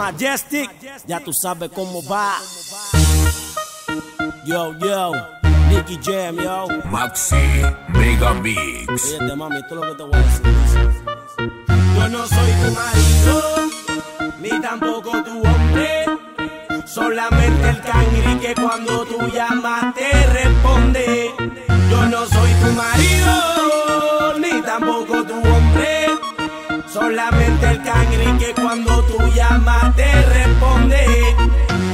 Majestic, ya tú sabes cómo va. Yo, yo, Nicky Jam, yo. Maxi Mega Mix. Oye, mami, esto es lo que te voy a decir. Yo no soy tu marido, ni tampoco tu hombre. Solamente el cangri que cuando tú llamas te responde. Yo no soy tu marido, Solamente el cangri que cuando tú llamas te responde.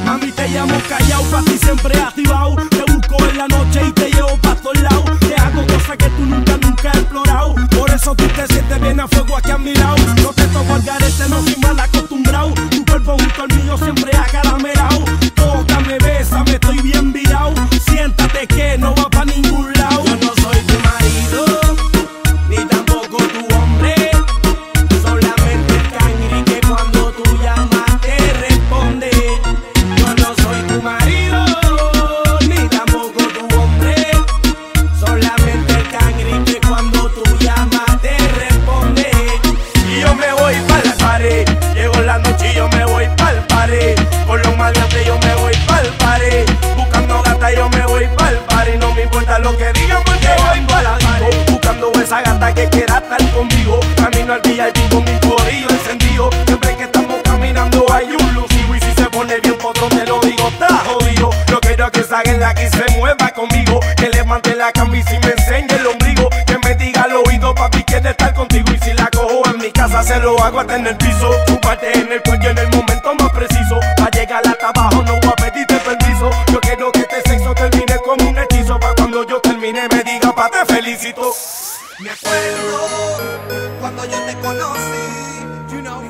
Mami, te llamo callado, pa' ti siempre activado. Te busco en la noche y te llevo pa' todos lados. Te hago cosas que tú nunca, nunca has explorado. Por eso tú te sientes bien a fuego aquí a mi lado. No te toco al garete, no soy mal acostumbrado. Tu cuerpo junto al mío siempre acaramelado. Tócame, bésame, estoy bien virado. Lo que digan porque voy pa'l pared. Buscando esa gata que quiera estar conmigo. Camino al VIP con mi corillo encendido. Siempre que estamos caminando hay un lucido. Y si se pone bien potro te lo digo, está jodido. Yo quiero que salga aquí se mueva conmigo. Que levante la camisa y me enseñe el ombligo. Que me diga al oído, papi, quiere estar contigo. Y si la cojo en mi casa, se lo hago hasta en el piso. Tu parte en el cuello en el momento felicito. Me acuerdo cuando yo te conocí. You know.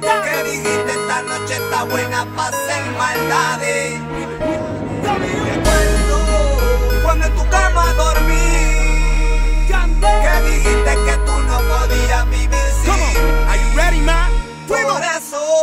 Que dijiste esta noche está buena para hacer maldades. Me acuerdo cuando en tu cama dormí. Que dijiste que tú no podías vivir sin Are you ready, man? Por eso,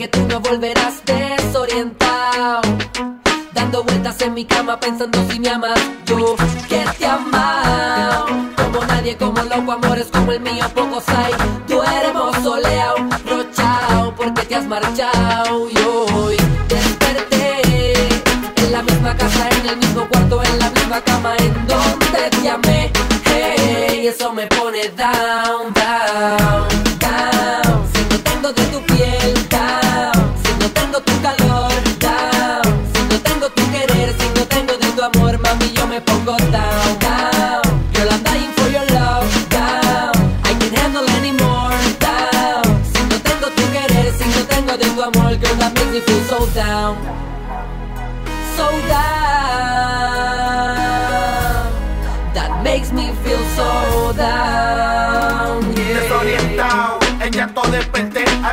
que tú no volverás desorientado. Dando vueltas en mi cama pensando si me amas. Yo que te amado. Como nadie, como loco, amores como el mío, pocos hay. Tú hermoso soleado, rochao, porque te has marchado. Y hoy desperté en la misma casa, en el mismo cuarto, en la misma cama, en donde te amé. Hey, eso me pone down.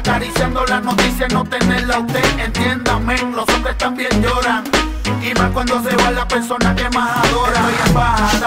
Acariciando las noticias, no tenerla usted, entiéndame, los hombres también lloran. Y más cuando se va la persona que más adora.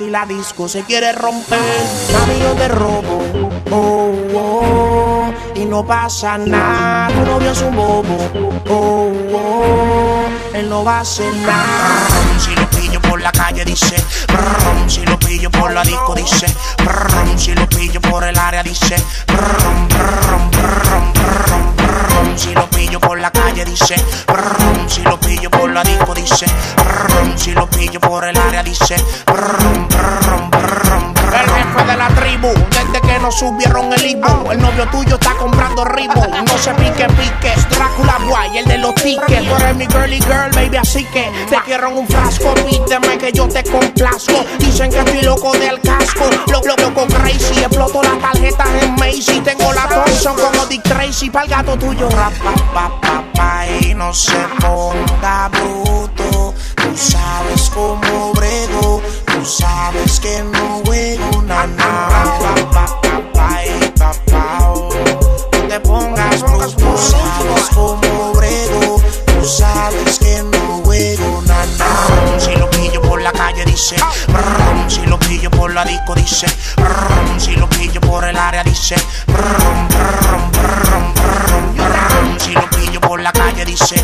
si la disco se quiere romper, camino de robo. Oh, oh, y no pasa nada, tu novio es un bobo. Oh, oh, él no va a hacer nada. Si lo pillo por la calle dice, brum, si lo pillo por la disco dice, brum, si lo pillo por el área dice, si lo pillo por la calle dice, si lo pillo por la disco dice, si lo pillo por el área dice, subieron el Ivo. El novio tuyo está comprando ritmo. No se pique, pique. Drácula Guay, el de los tickets. Tú eres mi girly girl, baby, así que te quiero en un frasco. Pídeme que yo te complazco. Dicen que estoy loco del casco. Loco, loco, crazy. Exploto las tarjetas en Macy. Tengo la Thompson como Dick Tracy. Para el gato tuyo. Papá, papá, y no se ponga bruto. Tú sabes cómo brego. Tú sabes que no juego, nada. la disco dice, si lo pillo por el área dice, brum, brum, brum, si lo pillo por la calle dice,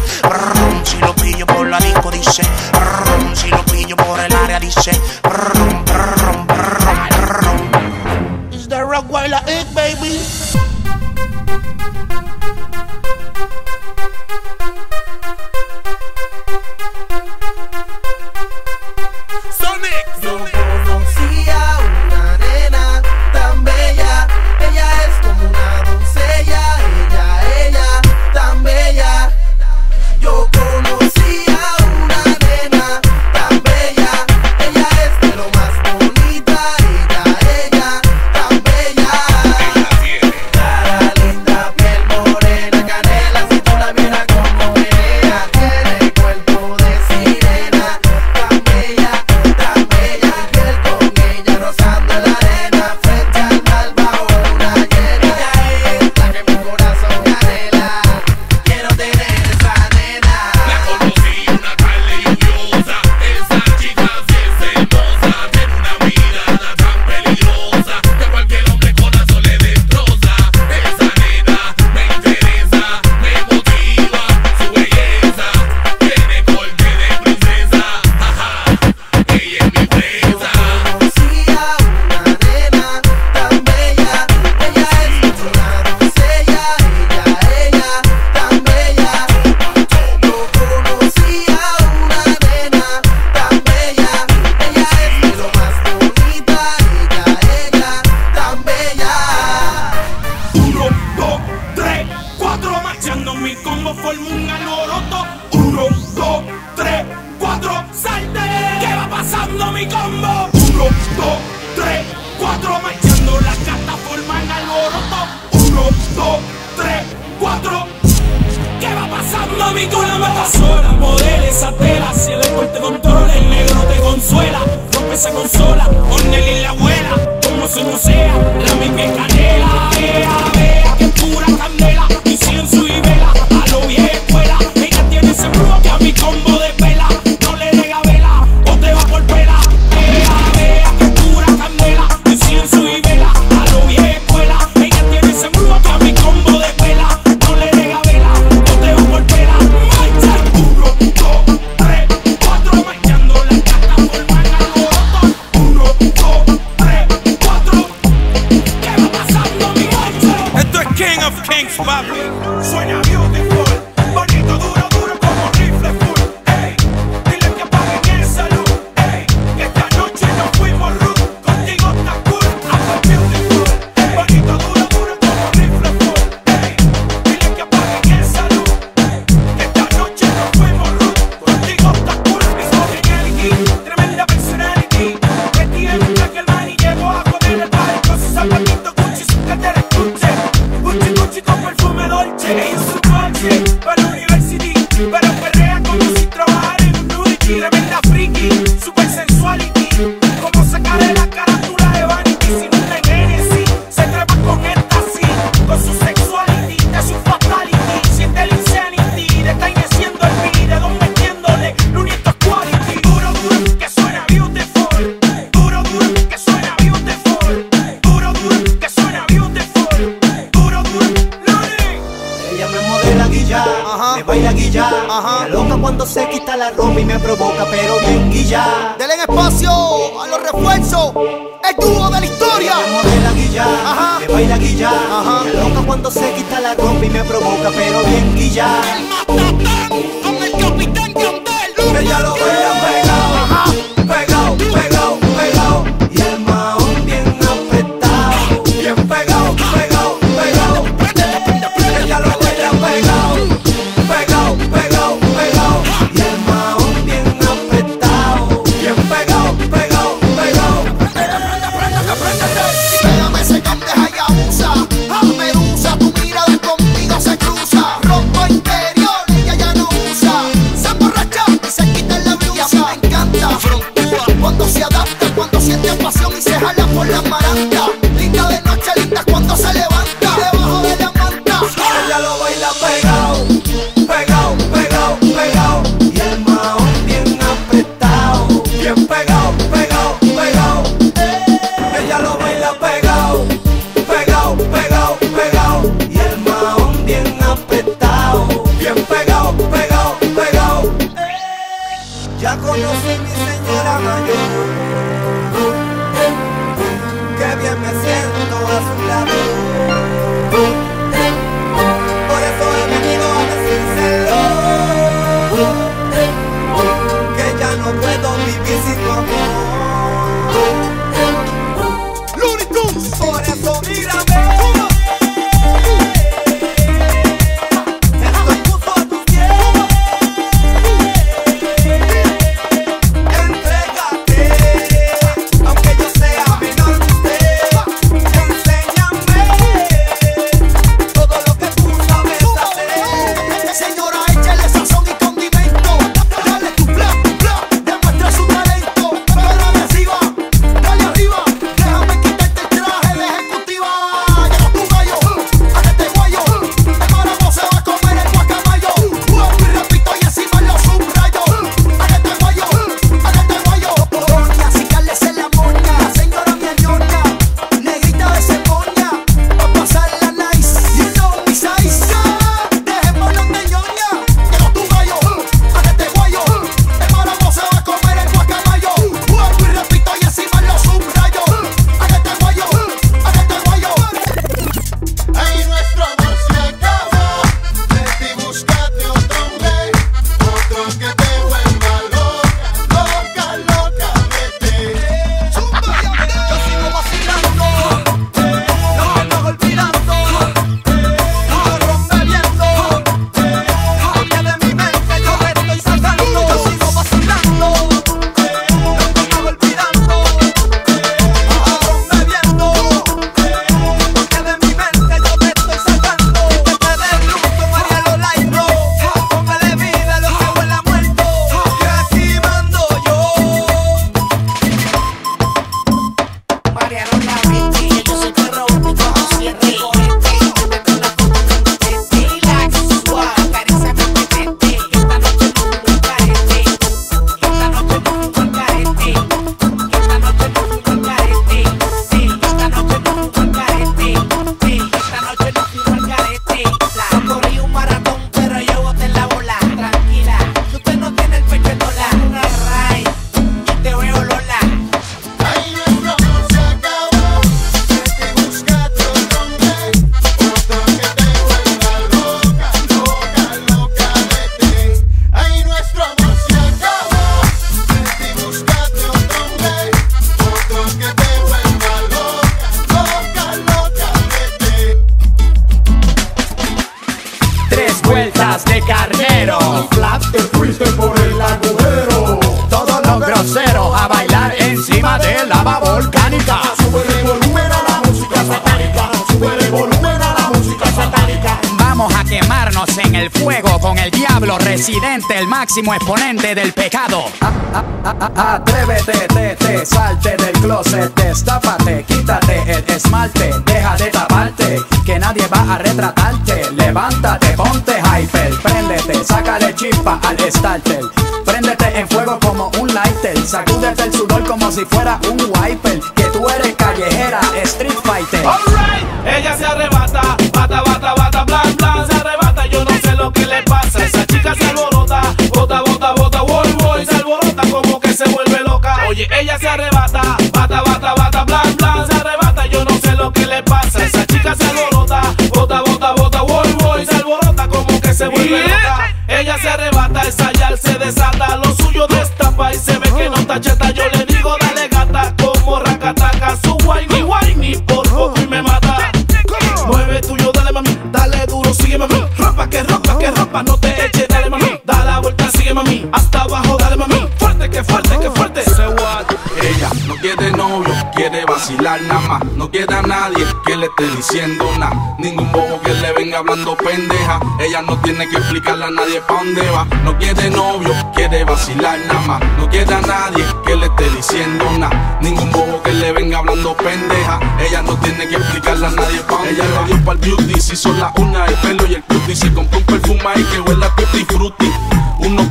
nada más. No quiere a nadie que le esté diciendo nada. Ningún bobo que le venga hablando pendeja. Ella no tiene que explicarle a nadie pa' dónde va. No quiere novio, quiere vacilar nada más. No quiere a nadie que le esté diciendo nada. Ningún bobo que le venga hablando pendeja. Ella no tiene que explicarle a nadie pa' dónde Ella le dio pa'l beauty, si son las uñas, el pelo y el cutie. Se compró un perfume ahí que huele a tutti frutti. Unos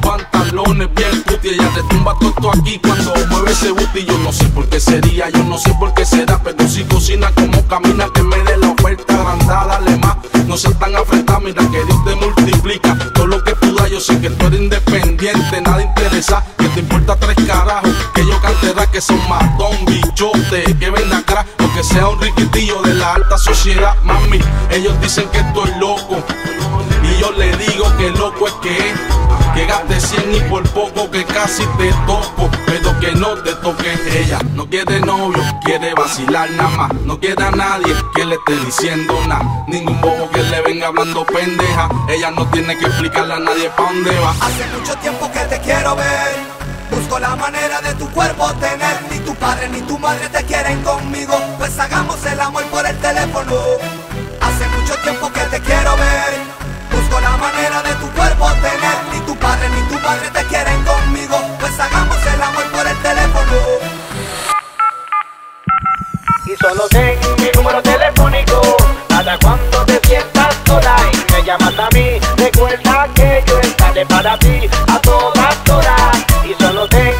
pantalones puti, ella te tumba todo aquí cuando mueve ese booty. Yo no sé por qué sería, yo no sé por qué será, pero si cocina como camina, que me dé la oferta agrandada, más. No seas tan afectada, mira que Dios te multiplica. Todo lo que tú yo sé que tú eres independiente, nada interesa, que te importa tres carajos. Que yo cante rap, que son matón, bichote, que venda crack, o que sea un riquitillo de la alta sociedad, mami. Ellos dicen que estoy loco, le digo que loco es que es. Que gaste 100 y por poco que casi te toco, pero que no te toque ella. No quiere novio, quiere vacilar nada más. No quiere a nadie que le esté diciendo nada. Ningún bobo que le venga hablando pendeja. Ella no tiene que explicarle a nadie pa' dónde va. Hace mucho tiempo que te quiero ver. Busco la manera de tu cuerpo tener. Ni tu padre ni tu madre te quieren conmigo. Pues hagamos el amor por el teléfono. Hace mucho tiempo que te quiero ver. Busco la manera de tu cuerpo tener. Ni tu padre ni tu madre te quieren conmigo. Pues hagamos el amor por el teléfono. y solo ten mi número telefónico para cuando te sientas sola y me llamas a mí recuerda que yo estaré para ti a todas horas y solo ten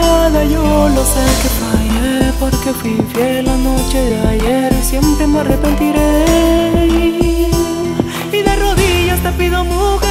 nada, yo lo sé que fallé Porque fui fiel la noche de ayer siempre me arrepentiré. Y de rodillas te pido mujer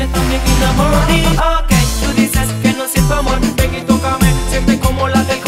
noche también quiero morir Ok, tú dices que no siento amor. Ven y tócame, siente como la del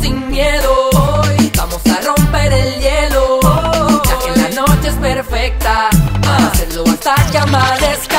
sin miedo. Hoy vamos a romper el hielo. Ya que la noche es perfecta, hacerlo hasta que amanezca.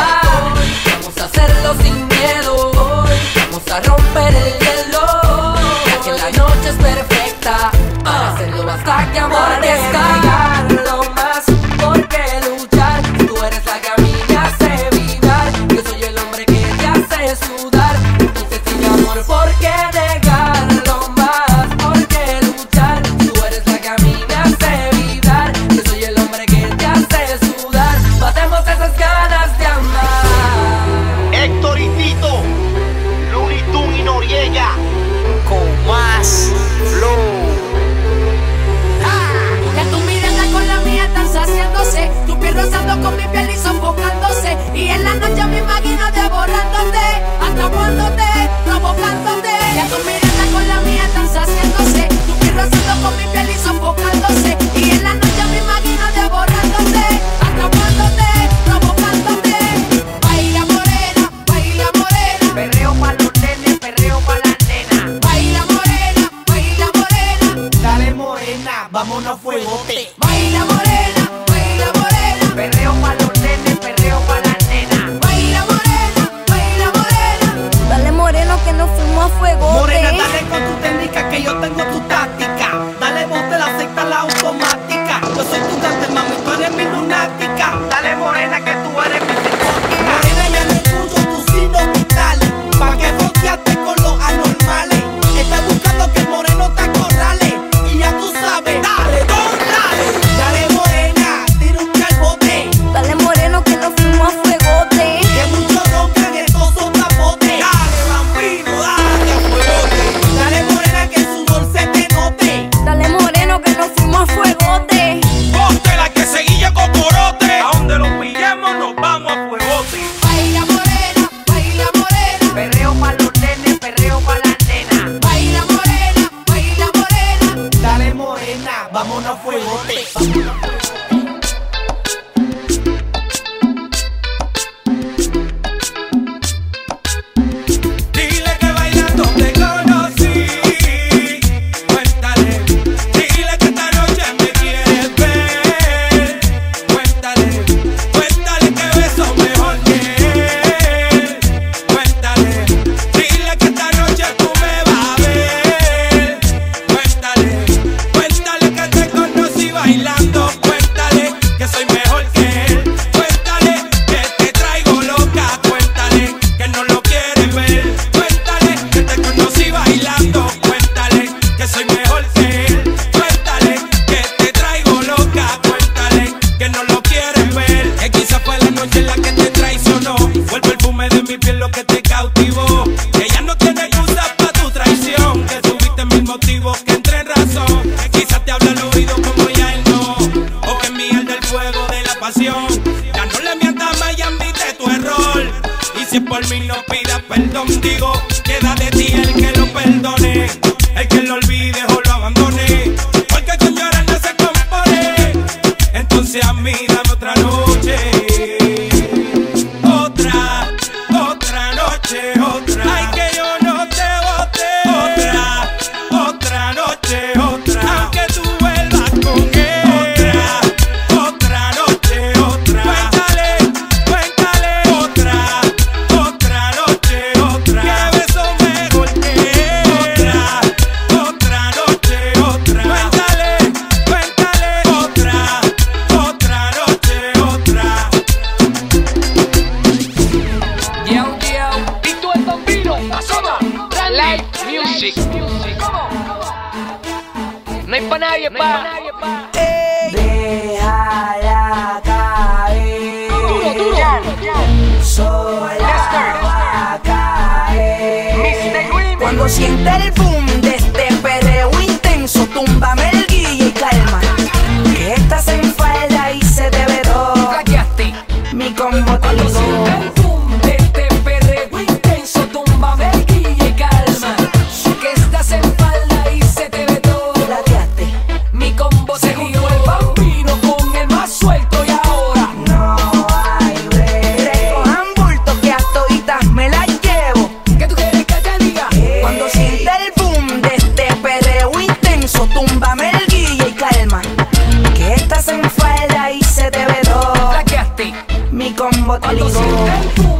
bote licor.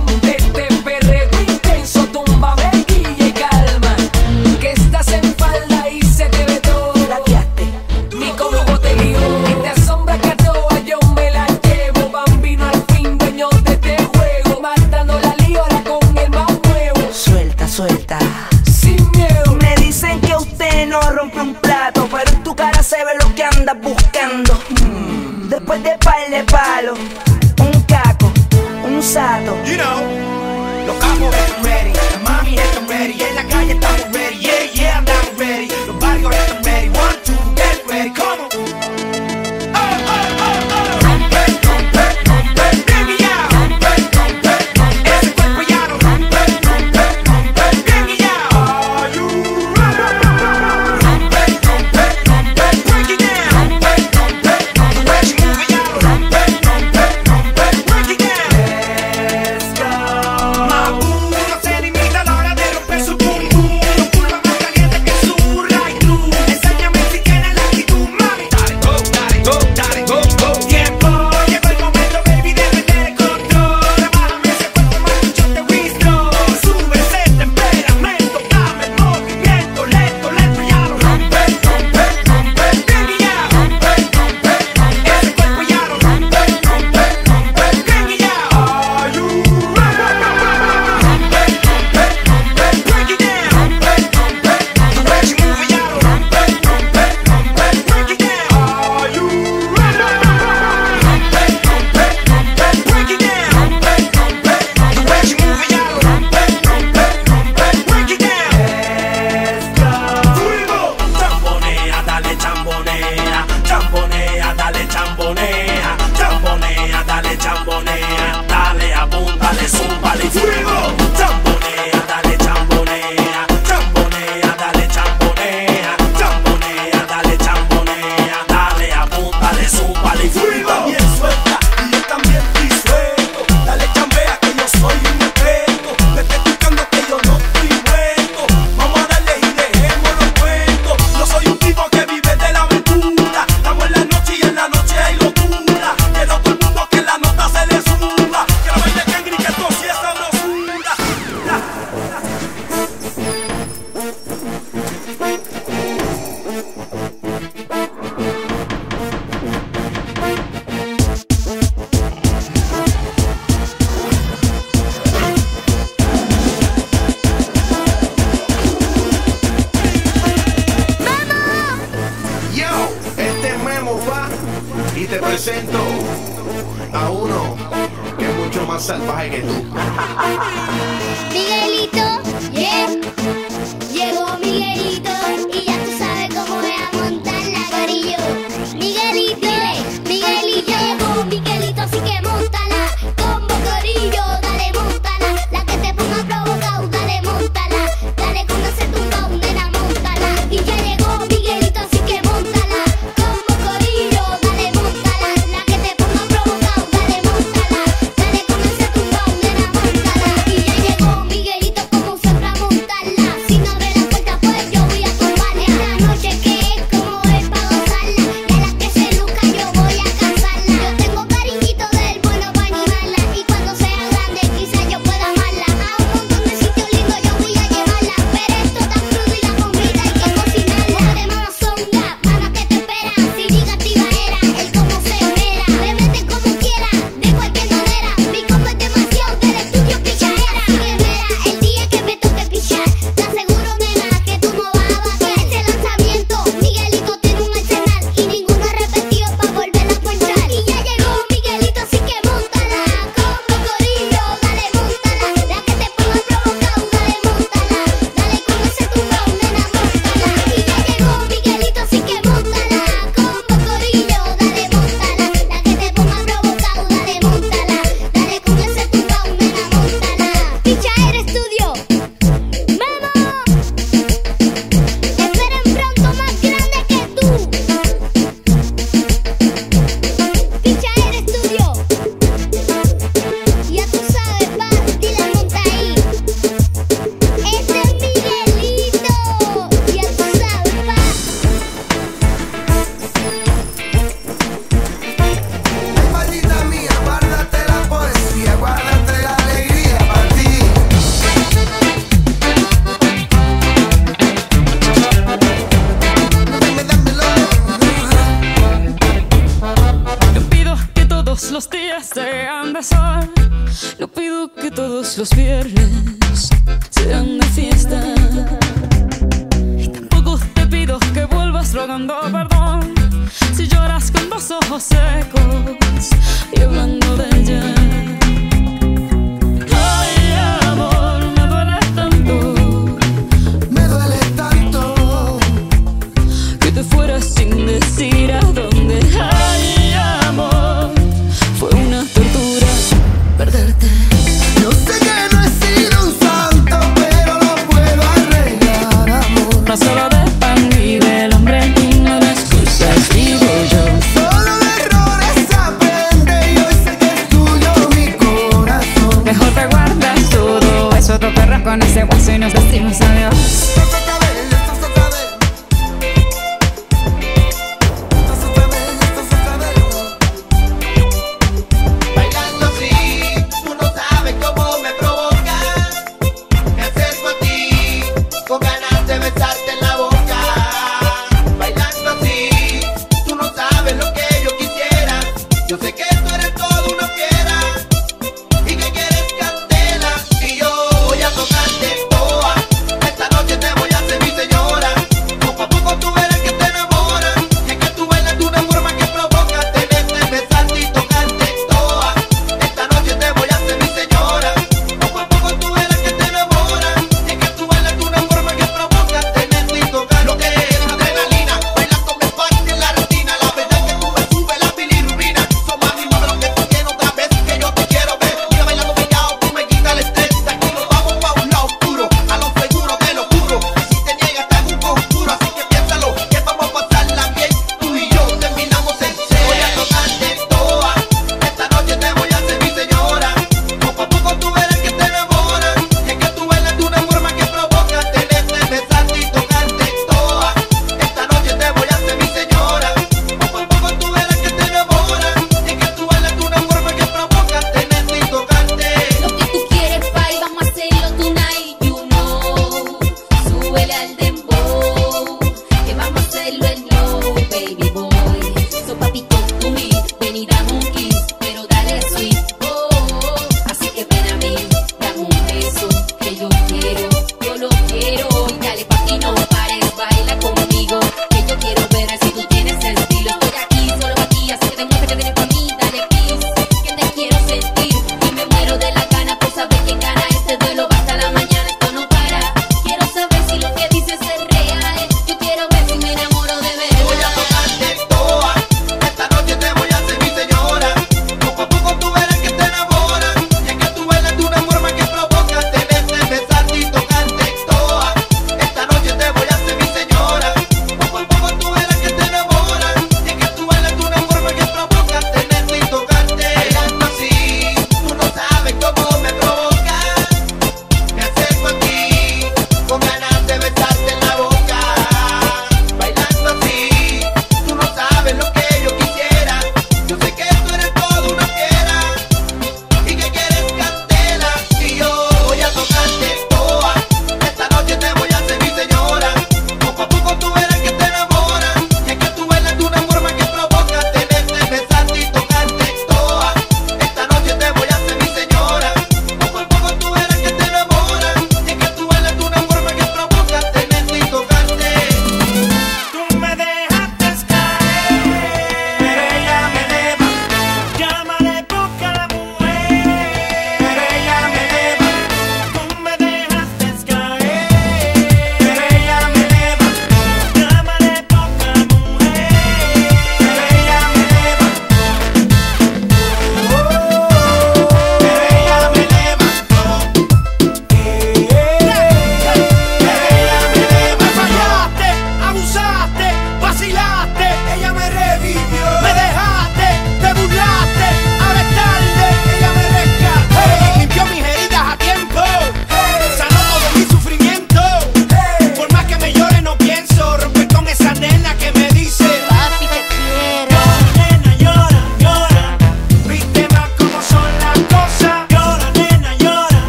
Los viernes